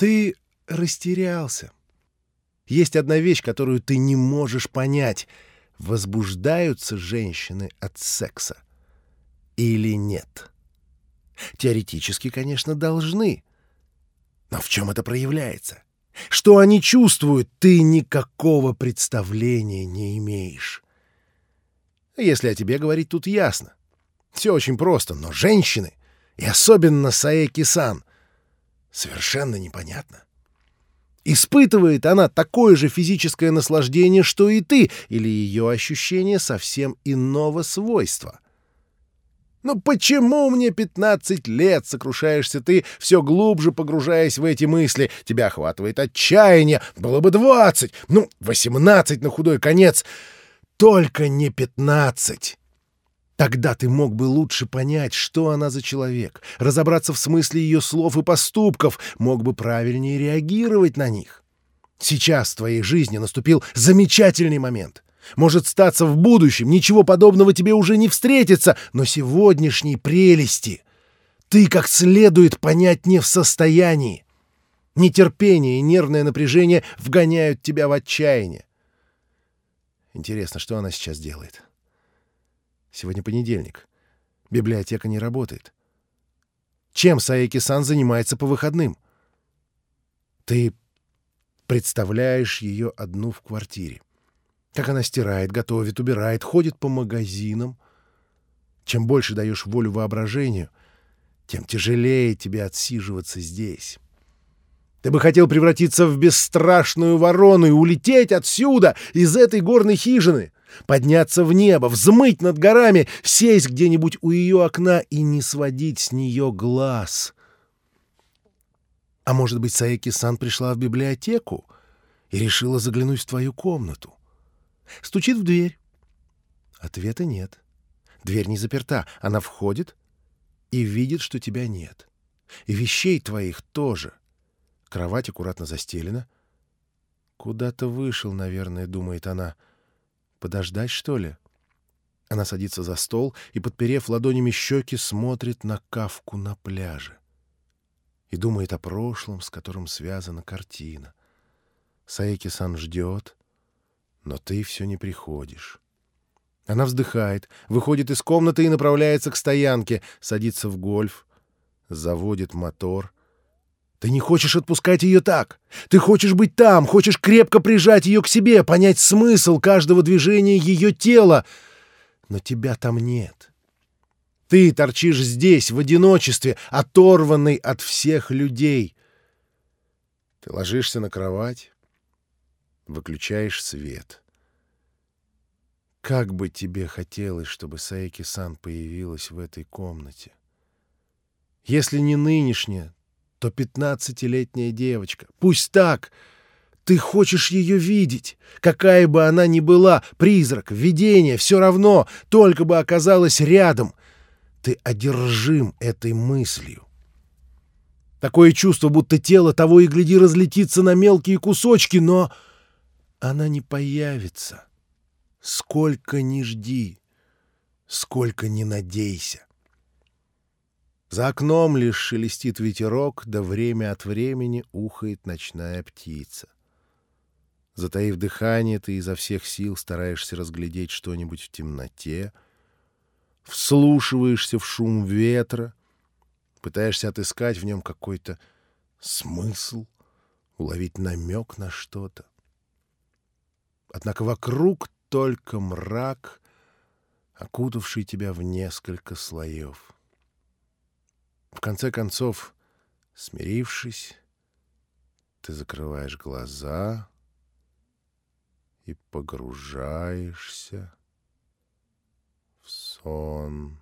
Ты растерялся. Есть одна вещь, которую ты не можешь понять. Возбуждаются женщины от секса или нет? Теоретически, конечно, должны. Но в чем это проявляется? Что они чувствуют, ты никакого представления не имеешь. Если о тебе говорить, тут ясно. Все очень просто, но женщины, и особенно Саэки-сан, совершенно непонятно. Испытывает она такое же физическое наслаждение, что и ты, или ее ощущение совсем иного свойства — «Ну почему мне пятнадцать лет?» — сокрушаешься ты, все глубже погружаясь в эти мысли. Тебя охватывает отчаяние. Было бы двадцать, ну, восемнадцать на худой конец. Только не пятнадцать. Тогда ты мог бы лучше понять, что она за человек, разобраться в смысле ее слов и поступков, мог бы правильнее реагировать на них. Сейчас в твоей жизни наступил замечательный момент — может статься в будущем, ничего подобного тебе уже не встретится, но сегодняшней прелести ты как следует понять не в состоянии. Нетерпение и нервное напряжение вгоняют тебя в отчаяние. Интересно, что она сейчас делает? Сегодня понедельник. Библиотека не работает. Чем Саеки-сан занимается по выходным? Ты представляешь ее одну в квартире. Как она стирает, готовит, убирает, ходит по магазинам. Чем больше даешь волю воображению, тем тяжелее тебе отсиживаться здесь. Ты бы хотел превратиться в бесстрашную ворону и улететь отсюда, из этой горной хижины, подняться в небо, взмыть над горами, сесть где-нибудь у ее окна и не сводить с нее глаз. А может быть, Саеки-сан пришла в библиотеку и решила заглянуть в твою комнату? Стучит в дверь. Ответа нет. Дверь не заперта. Она входит и видит, что тебя нет. И вещей твоих тоже. Кровать аккуратно застелена. Куда-то вышел, наверное, думает она. Подождать, что ли? Она садится за стол и, подперев ладонями щеки, смотрит на кавку на пляже. И думает о прошлом, с которым связана картина. Саеки-сан ждет, но ты все не приходишь. Она вздыхает, выходит из комнаты и направляется к стоянке, садится в гольф, заводит мотор. Ты не хочешь отпускать ее так. Ты хочешь быть там, хочешь крепко прижать ее к себе, понять смысл каждого движения ее тела. Но тебя там нет. Ты торчишь здесь, в одиночестве, оторванный от всех людей. Ты ложишься на кровать, выключаешь свет. Как бы тебе хотелось, чтобы Саеки-сан появилась в этой комнате? Если не нынешняя, то пятнадцатилетняя девочка. Пусть так! Ты хочешь ее видеть, какая бы она ни была, призрак, видение, все равно, только бы оказалась рядом. Ты одержим этой мыслью. Такое чувство, будто тело того и гляди разлетится на мелкие кусочки, но она не появится. Сколько ни жди, сколько ни надейся. За окном лишь шелестит ветерок, да время от времени ухает ночная птица. Затаив дыхание, ты изо всех сил стараешься разглядеть что-нибудь в темноте, вслушиваешься в шум ветра, пытаешься отыскать в нем какой-то смысл, уловить намек на что-то. Однако вокруг только мрак, окутавший тебя в несколько слоев. В конце концов, смирившись, ты закрываешь глаза и погружаешься в сон.